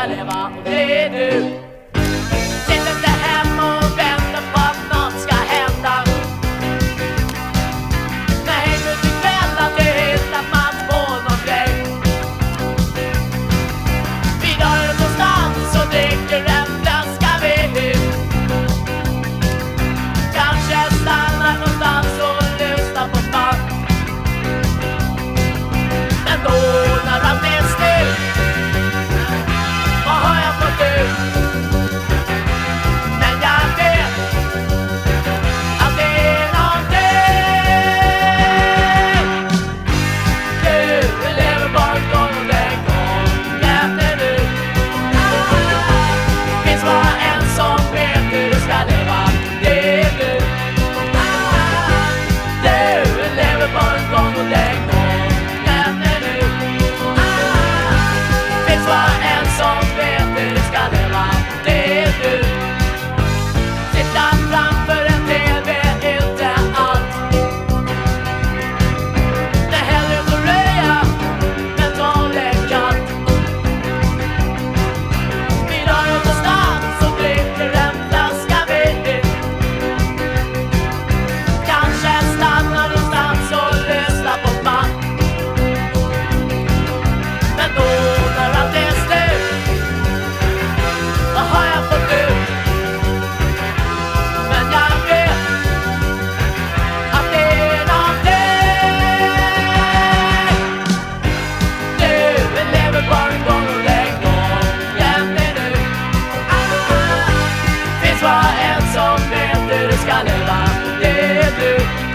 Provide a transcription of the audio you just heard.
ska leva. Och det är du. aleva är du